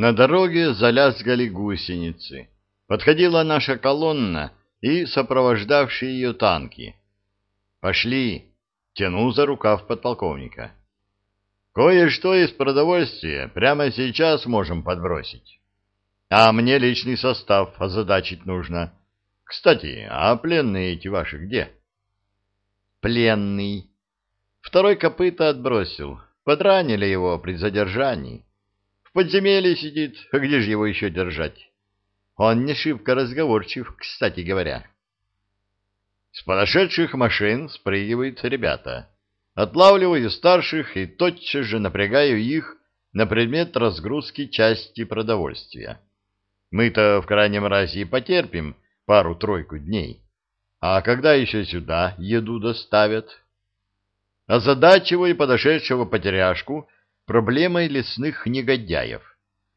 На дороге залязгали гусеницы. Подходила наша колонна и сопровождавшие ее танки. «Пошли!» — тянул за рукав подполковника. «Кое-что из продовольствия прямо сейчас можем подбросить. А мне личный состав озадачить нужно. Кстати, а пленные эти ваши где?» «Пленный. Второй копыта отбросил. Подранили его при задержании. Подземелье сидит, а где же его еще держать? Он не шибко разговорчив, кстати говоря. С подошедших машин спрыгивают ребята. Отлавливаю старших и тотчас же напрягаю их на предмет разгрузки части продовольствия. Мы-то в крайнем разе и потерпим пару-тройку дней. А когда еще сюда еду доставят? Озадачиваю подошедшего потеряшку проблемой лесных негодяев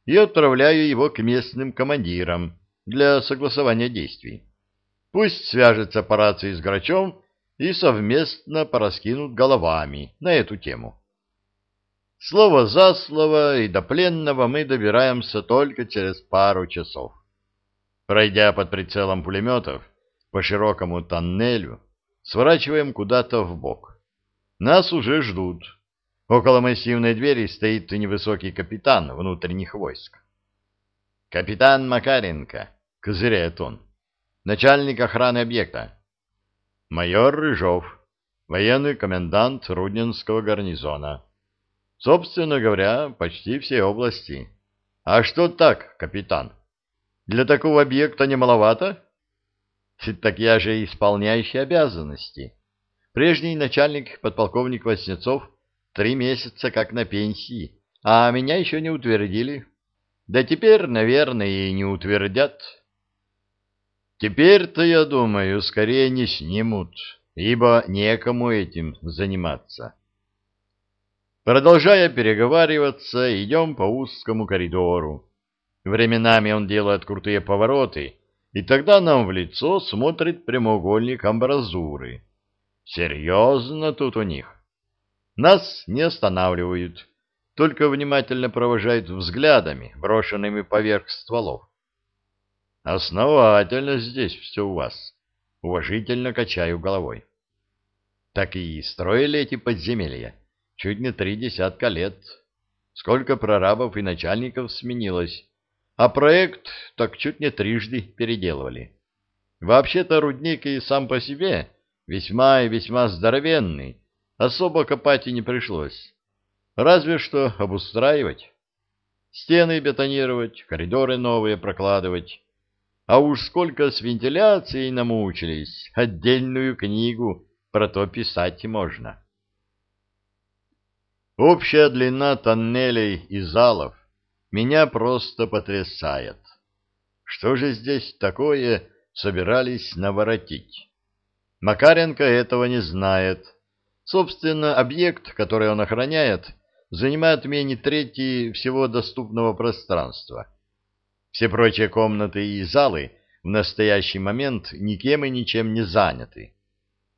и отправляю его к местным командирам для согласования действий. Пусть свяжется по рации с Грачом и совместно пораскинут головами на эту тему. Слово за слово, и до пленного мы добираемся только через пару часов. Пройдя под прицелом пулеметов по широкому тоннелю, сворачиваем куда-то в бок. Нас уже ждут. Около массивной двери стоит невысокий капитан внутренних войск. «Капитан Макаренко», — козыряет он, — «начальник охраны объекта». «Майор Рыжов, военный комендант Рудненского гарнизона». «Собственно говоря, почти все области». «А что так, капитан? Для такого объекта не маловато?» «Так я же исполняющий обязанности». Прежний начальник, подполковник Васнецов, Три месяца как на пенсии, а меня еще не утвердили. Да теперь, наверное, и не утвердят. Теперь-то, я думаю, скорее не снимут, ибо некому этим заниматься. Продолжая переговариваться, идем по узкому коридору. Временами он делает крутые повороты, и тогда нам в лицо смотрит прямоугольник амбразуры. Серьезно тут у них. Нас не останавливают, только внимательно провожают взглядами, брошенными поверх стволов. Основательно здесь все у вас. Уважительно качаю головой. Так и строили эти подземелья. Чуть не три десятка лет. Сколько прорабов и начальников сменилось. А проект так чуть не трижды переделывали. Вообще-то рудник и сам по себе весьма и весьма здоровенный, особо копать и не пришлось. Разве что обустраивать. Стены бетонировать, коридоры новые прокладывать. А уж сколько с вентиляцией намучились, отдельную книгу про то писать можно. Общая длина тоннелей и залов меня просто потрясает. Что же здесь такое собирались наворотить? Макаренко этого не знает, Собственно, объект, который он охраняет, занимает менее трети всего доступного пространства. Все прочие комнаты и залы в настоящий момент никем и ничем не заняты.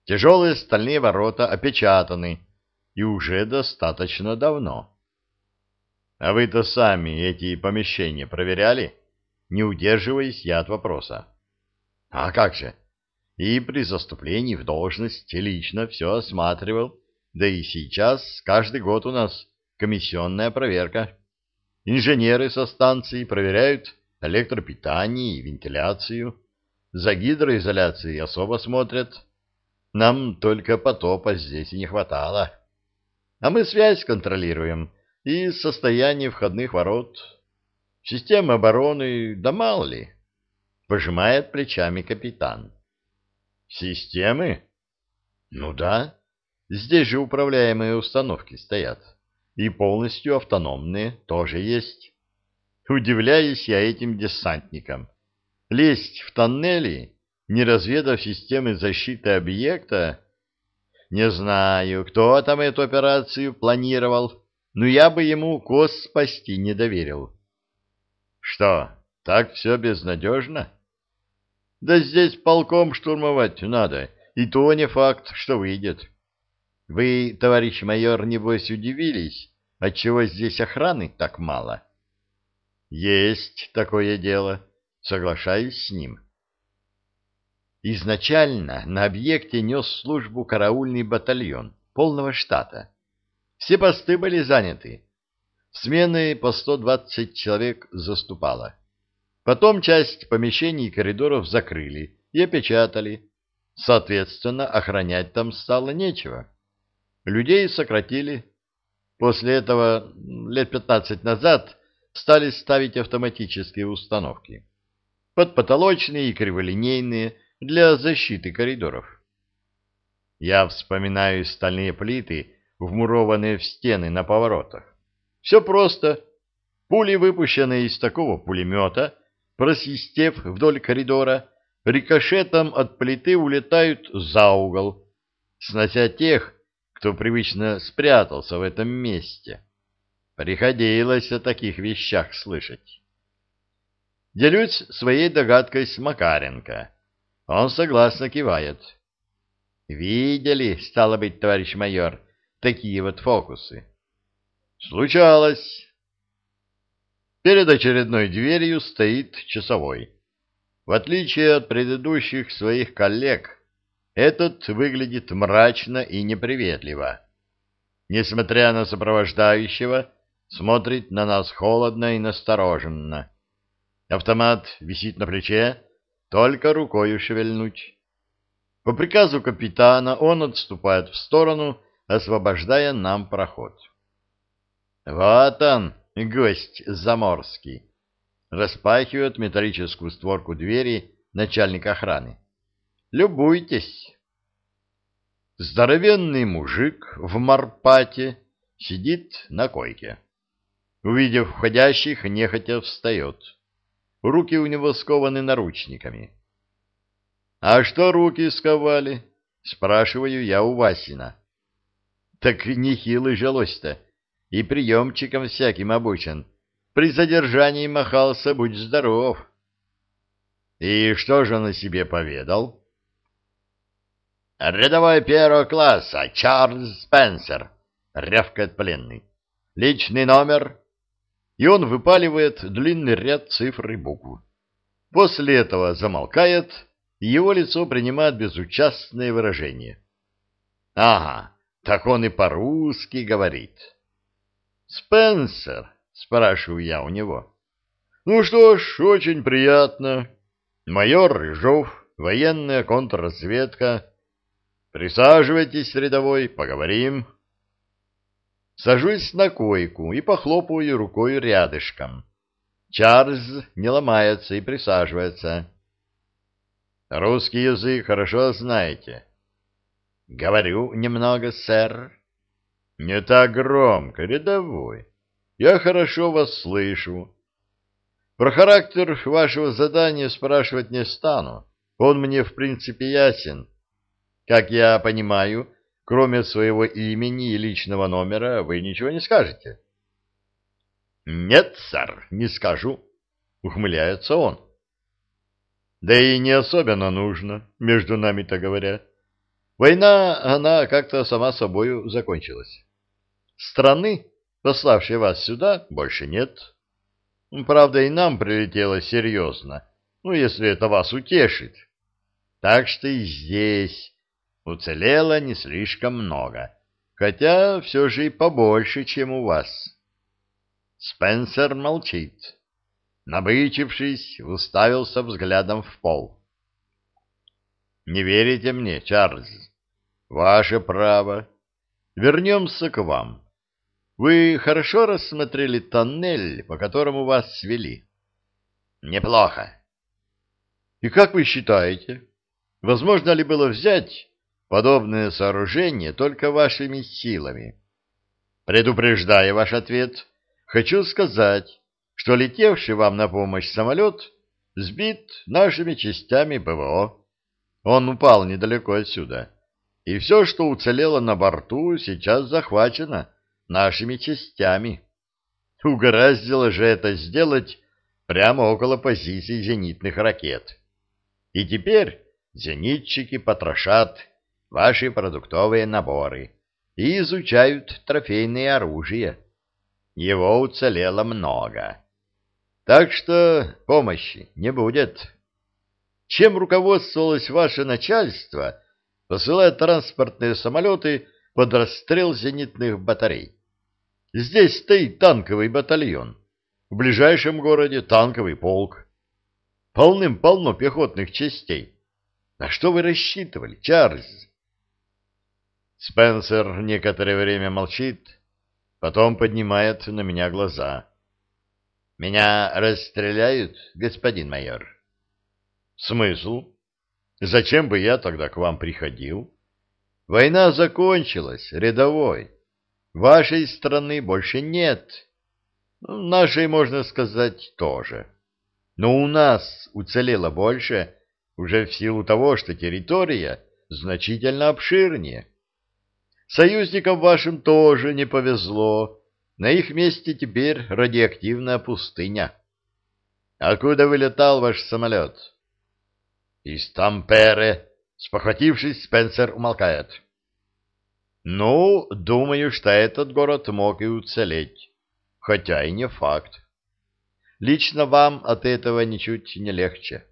Тяжелые стальные ворота опечатаны, и уже достаточно давно. А вы-то сами эти помещения проверяли? Не удерживаясь я от вопроса. А как же? И при заступлении в должность лично все осматривал, да и сейчас каждый год у нас комиссионная проверка. Инженеры со станции проверяют электропитание и вентиляцию, за гидроизоляцией особо смотрят. Нам только потопа здесь и не хватало. А мы связь контролируем и состояние входных ворот. Система обороны, да мало ли, пожимает плечами капитан. Системы? Ну да. Здесь же управляемые установки стоят. И полностью автономные тоже есть. Удивляюсь я этим десантникам. Лезть в тоннели, не разведав системы защиты объекта... Не знаю, кто там эту операцию планировал, но я бы ему коз спасти не доверил. Что, так все безнадежно? Да здесь полком штурмовать надо, и то не факт, что выйдет. Вы, товарищ майор, небось удивились, отчего здесь охраны так мало? Есть такое дело, соглашаюсь с ним. Изначально на объекте нес службу караульный батальон полного штата. Все посты были заняты. Смены по 120 человек заступало. Потом часть помещений и коридоров закрыли и опечатали. Соответственно, охранять там стало нечего. Людей сократили. После этого лет 15 назад стали ставить автоматические установки. Подпотолочные и криволинейные для защиты коридоров. Я вспоминаю стальные плиты, вмурованные в стены на поворотах. Все просто. Пули, выпущенные из такого пулемета, просвистев вдоль коридора, рикошетом от плиты улетают за угол, снося тех, кто привычно спрятался в этом месте. Приходилось о таких вещах слышать. Делюсь своей догадкой с Макаренко. Он согласно кивает. Видели, стало быть, товарищ майор, такие вот фокусы? Случалось. Перед очередной дверью стоит часовой. В отличие от предыдущих своих коллег, этот выглядит мрачно и неприветливо. Несмотря на сопровождающего, смотрит на нас холодно и настороженно. Автомат висит на плече, только рукой шевельнуть. По приказу капитана он отступает в сторону, освобождая нам проход. Вот он, гость заморский распахивает металлическую створку двери начальник охраны. Любуйтесь. Здоровенный мужик в марпате сидит на койке. Увидев входящих, нехотя встает. Руки у него скованы наручниками. — А что руки сковали? — спрашиваю я у Васина. — Так нехилый жилось-то, и приемчиком всяким обучен. При задержании махался, будь здоров. И что же он о себе поведал? Рядовой первого класса, Чарльз Спенсер, рявкает пленный. Личный номер. И он выпаливает длинный ряд цифр и букв. После этого замолкает, и его лицо принимает безучастное выражение. Ага, так он и по-русски говорит. Спенсер, — спрашиваю я у него. — Ну что ж, очень приятно. Майор Рыжов, военная контрразведка. Присаживайтесь, рядовой, поговорим. Сажусь на койку и похлопываю рукой рядышком. Чарльз не ломается и присаживается. Русский язык хорошо знаете. Говорю немного, сэр. Не так громко, рядовой. Я хорошо вас слышу. Про характер вашего задания спрашивать не стану. Он мне, в принципе, ясен. Как я понимаю, кроме своего имени и личного номера, вы ничего не скажете. Нет, сэр, не скажу, ухмыляется он. Да и не особенно нужно, между нами-то говоря. Война, она как-то сама собою закончилась. Страны, пославшей вас сюда, больше нет. Правда, и нам прилетело серьезно, ну, если это вас утешит. Так что и здесь уцелело не слишком много, хотя все же и побольше, чем у вас. Спенсер молчит. Набычившись, уставился взглядом в пол. «Не верите мне, Чарльз? Ваше право. Вернемся к вам. Вы хорошо рассмотрели тоннель, по которому вас свели? Неплохо. И как вы считаете, возможно ли было взять подобное сооружение только вашими силами? Предупреждая ваш ответ, хочу сказать, что летевший вам на помощь самолет сбит нашими частями ПВО. Он упал недалеко отсюда, и все, что уцелело на борту, сейчас захвачено нашими частями. Угораздило же это сделать прямо около позиций зенитных ракет. И теперь зенитчики потрошат ваши продуктовые наборы и изучают трофейные оружия. Его уцелело много. Так что помощи не будет. Чем руководствовалось ваше начальство, посылая транспортные самолеты под расстрел зенитных батарей? Здесь стоит танковый батальон. В ближайшем городе танковый полк. Полным-полно пехотных частей. На что вы рассчитывали, Чарльз? Спенсер некоторое время молчит, потом поднимает на меня глаза. «Меня расстреляют, господин майор?» «Смысл? Зачем бы я тогда к вам приходил? Война закончилась, рядовой. Вашей страны больше нет. Нашей, можно сказать, тоже. Но у нас уцелело больше уже в силу того, что территория значительно обширнее. Союзникам вашим тоже не повезло. На их месте теперь радиоактивная пустыня. Откуда вылетал ваш самолет? Из Тампере. Спохватившись, Спенсер умолкает. Ну, думаю, что этот город мог и уцелеть. Хотя и не факт. Лично вам от этого ничуть не легче.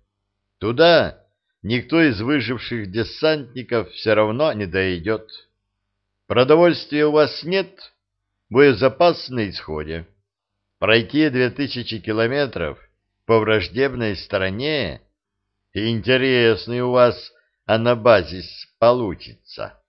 Туда никто из выживших десантников все равно не дойдет. Продовольствия у вас нет, боезапас на исходе. Пройти две тысячи километров по враждебной стороне — интересный у вас анабазис получится.